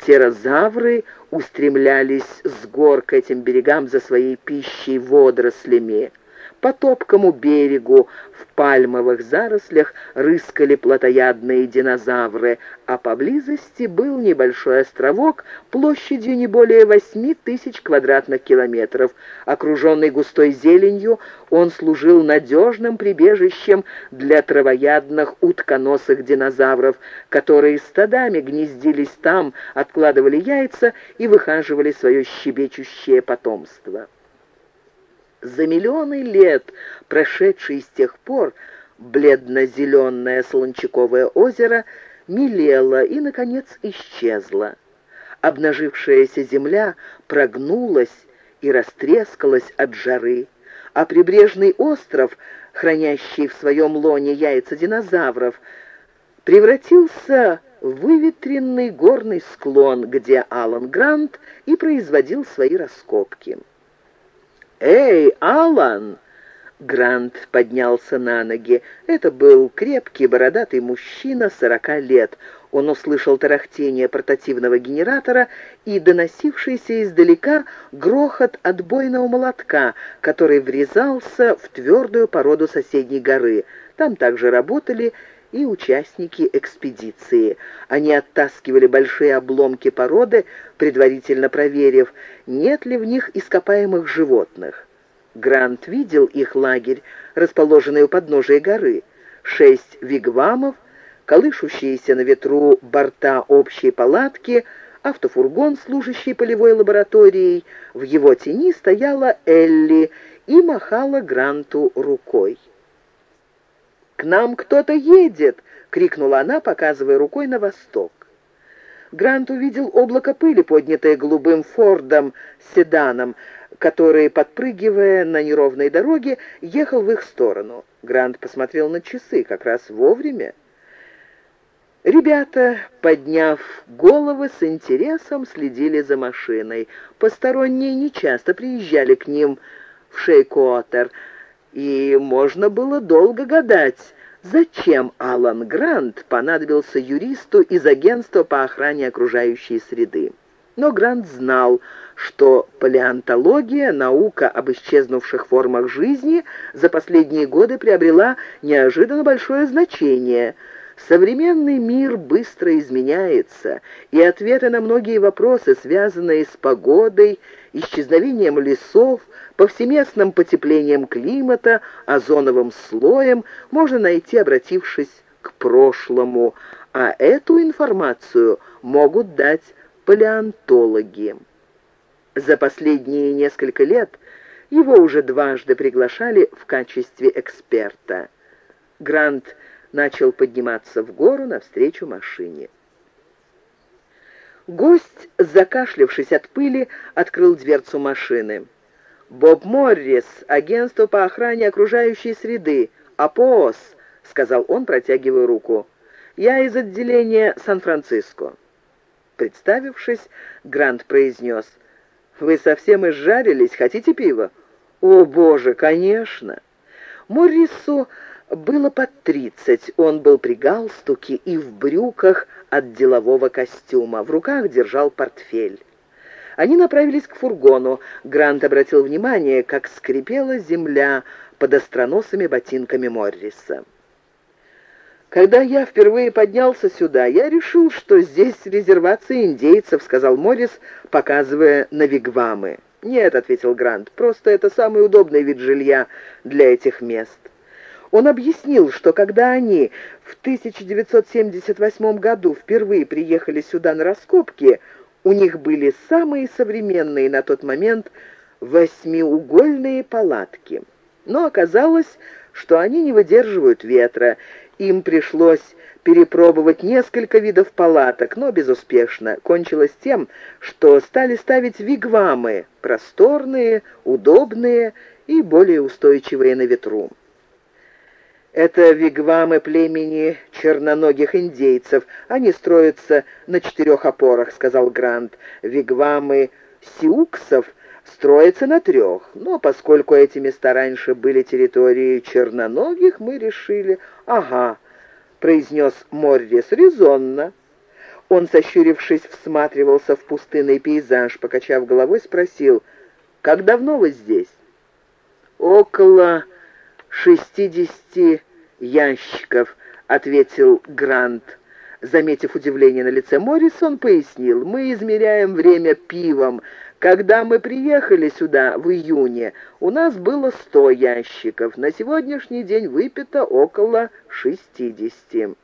птерозавры устремлялись с гор к этим берегам за своей пищей водорослями. По топкому берегу в пальмовых зарослях рыскали плотоядные динозавры, а поблизости был небольшой островок площадью не более восьми тысяч квадратных километров. Окруженный густой зеленью, он служил надежным прибежищем для травоядных утконосых динозавров, которые стадами гнездились там, откладывали яйца и выхаживали свое щебечущее потомство. За миллионы лет, прошедшие с тех пор, бледно-зеленое солончаковое озеро мелело и, наконец, исчезло. Обнажившаяся земля прогнулась и растрескалась от жары, а прибрежный остров, хранящий в своем лоне яйца динозавров, превратился в выветренный горный склон, где Алан Грант и производил свои раскопки. «Эй, Алан!» Грант поднялся на ноги. Это был крепкий, бородатый мужчина сорока лет. Он услышал тарахтение портативного генератора и доносившийся издалека грохот отбойного молотка, который врезался в твердую породу соседней горы. Там также работали и участники экспедиции. Они оттаскивали большие обломки породы, предварительно проверив, нет ли в них ископаемых животных. Грант видел их лагерь, расположенный у подножия горы. Шесть вигвамов, колышущиеся на ветру борта общей палатки, автофургон, служащий полевой лабораторией. В его тени стояла Элли и махала Гранту рукой. «К нам кто-то едет!» — крикнула она, показывая рукой на восток. Грант увидел облако пыли, поднятое голубым Фордом, седаном, который, подпрыгивая на неровной дороге, ехал в их сторону. Грант посмотрел на часы, как раз вовремя. Ребята, подняв головы, с интересом следили за машиной. Посторонние нечасто приезжали к ним в Шейкуотер, и можно было долго гадать, зачем Алан Грант понадобился юристу из агентства по охране окружающей среды. Но Грант знал, что палеонтология, наука об исчезнувших формах жизни, за последние годы приобрела неожиданно большое значение – Современный мир быстро изменяется, и ответы на многие вопросы, связанные с погодой, исчезновением лесов, повсеместным потеплением климата, озоновым слоем, можно найти, обратившись к прошлому, а эту информацию могут дать палеонтологи. За последние несколько лет его уже дважды приглашали в качестве эксперта. Грант начал подниматься в гору навстречу машине. Гость, закашлявшись от пыли, открыл дверцу машины. «Боб Моррис, агентство по охране окружающей среды, АПОС», — сказал он, протягивая руку. «Я из отделения Сан-Франциско». Представившись, Грант произнес, «Вы совсем изжарились? Хотите пива?» «О, боже, конечно!» Моррису было под тридцать, он был при галстуке и в брюках от делового костюма, в руках держал портфель. Они направились к фургону. Грант обратил внимание, как скрипела земля под остроносыми ботинками Морриса. «Когда я впервые поднялся сюда, я решил, что здесь резервация индейцев», — сказал Моррис, показывая на вигвамы. «Нет», — ответил Грант, — «просто это самый удобный вид жилья для этих мест». Он объяснил, что когда они в 1978 году впервые приехали сюда на раскопки, у них были самые современные на тот момент восьмиугольные палатки. Но оказалось, что они не выдерживают ветра. Им пришлось перепробовать несколько видов палаток, но безуспешно. Кончилось тем, что стали ставить вигвамы, просторные, удобные и более устойчивые на ветру. Это вигвамы племени черноногих индейцев. Они строятся на четырех опорах, сказал Грант. Вигвамы сиуксов строятся на трех. Но поскольку эти места раньше были территорией черноногих, мы решили... Ага, произнес Моррис резонно. Он, сощурившись, всматривался в пустынный пейзаж, покачав головой, спросил, «Как давно вы здесь?» «Около шестидесяти ящиков», — ответил Грант. Заметив удивление на лице Моррис, он пояснил, «Мы измеряем время пивом. Когда мы приехали сюда в июне, у нас было сто ящиков. На сегодняшний день выпито около шестидесяти».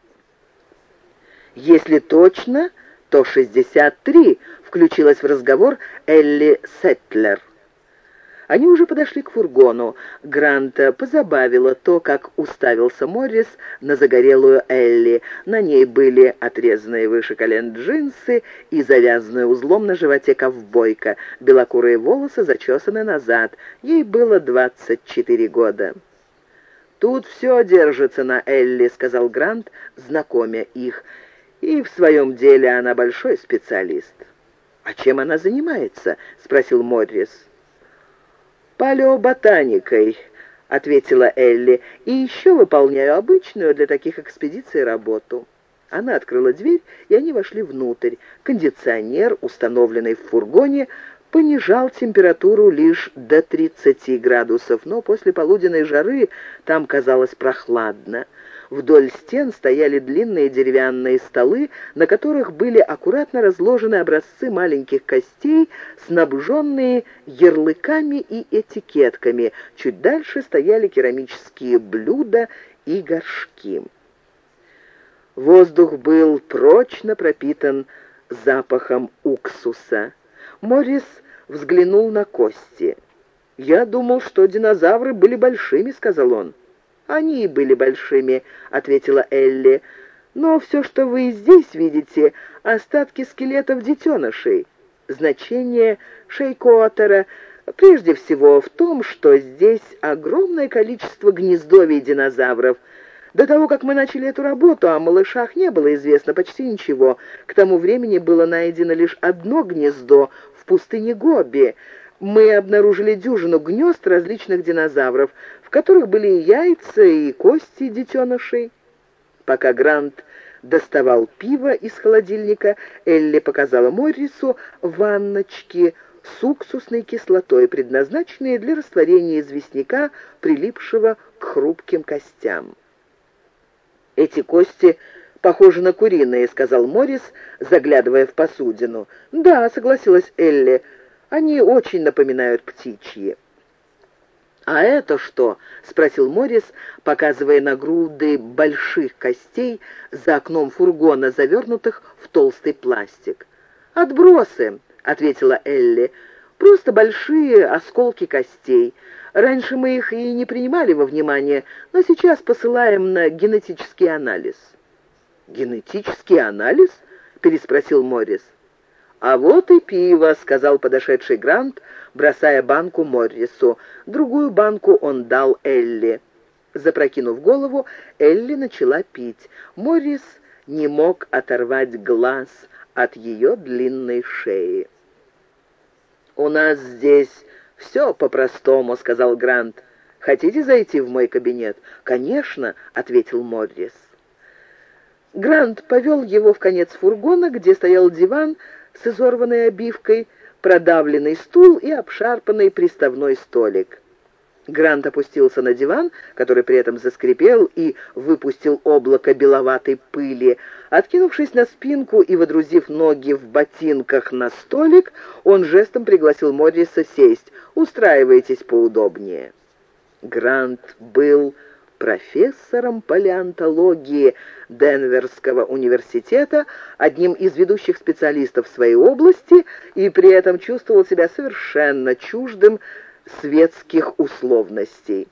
«Если точно, то шестьдесят три», — включилась в разговор Элли Сеттлер. Они уже подошли к фургону. Гранта позабавило то, как уставился Моррис на загорелую Элли. На ней были отрезанные выше колен джинсы и завязанная узлом на животе ковбойка. Белокурые волосы зачесаны назад. Ей было двадцать четыре года. «Тут все держится на Элли», — сказал Грант, знакомя их. «И в своем деле она большой специалист». «А чем она занимается?» — спросил Моррис. «Палеоботаникой», — ответила Элли, «и еще выполняю обычную для таких экспедиций работу». Она открыла дверь, и они вошли внутрь. Кондиционер, установленный в фургоне, понижал температуру лишь до 30 градусов, но после полуденной жары там казалось прохладно. Вдоль стен стояли длинные деревянные столы, на которых были аккуратно разложены образцы маленьких костей, снабженные ярлыками и этикетками. Чуть дальше стояли керамические блюда и горшки. Воздух был прочно пропитан запахом уксуса. Моррис взглянул на кости. «Я думал, что динозавры были большими», — сказал он. «Они были большими», — ответила Элли. «Но все, что вы здесь видите, остатки скелетов детенышей. Значение шейкотера прежде всего в том, что здесь огромное количество гнездовий динозавров. До того, как мы начали эту работу, о малышах не было известно почти ничего. К тому времени было найдено лишь одно гнездо в пустыне Гоби. Мы обнаружили дюжину гнезд различных динозавров, в которых были и яйца, и кости детенышей. Пока Грант доставал пиво из холодильника, Элли показала Моррису ванночки с уксусной кислотой, предназначенные для растворения известняка, прилипшего к хрупким костям. «Эти кости похожи на куриные», — сказал Моррис, заглядывая в посудину. «Да», — согласилась Элли, — «они очень напоминают птичьи». «А это что?» — спросил Моррис, показывая на груды больших костей за окном фургона, завернутых в толстый пластик. «Отбросы», — ответила Элли, — «просто большие осколки костей. Раньше мы их и не принимали во внимание, но сейчас посылаем на генетический анализ». «Генетический анализ?» — переспросил Моррис. «А вот и пиво», — сказал подошедший Грант, бросая банку Моррису. Другую банку он дал Элли. Запрокинув голову, Элли начала пить. Моррис не мог оторвать глаз от ее длинной шеи. «У нас здесь все по-простому», — сказал Грант. «Хотите зайти в мой кабинет?» «Конечно», — ответил Моррис. Грант повел его в конец фургона, где стоял диван с изорванной обивкой, продавленный стул и обшарпанный приставной столик. Грант опустился на диван, который при этом заскрипел и выпустил облако беловатой пыли. Откинувшись на спинку и водрузив ноги в ботинках на столик, он жестом пригласил Морриса сесть. «Устраивайтесь поудобнее». Грант был профессором палеонтологии Денверского университета, одним из ведущих специалистов своей области, и при этом чувствовал себя совершенно чуждым светских условностей.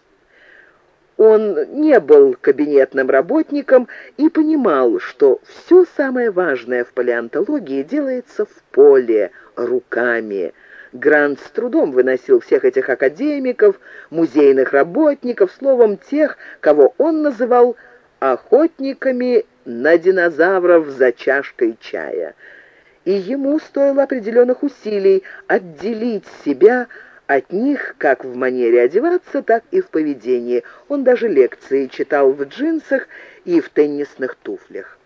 Он не был кабинетным работником и понимал, что все самое важное в палеонтологии делается в поле, руками – Грант с трудом выносил всех этих академиков, музейных работников, словом, тех, кого он называл охотниками на динозавров за чашкой чая. И ему стоило определенных усилий отделить себя от них как в манере одеваться, так и в поведении. Он даже лекции читал в джинсах и в теннисных туфлях.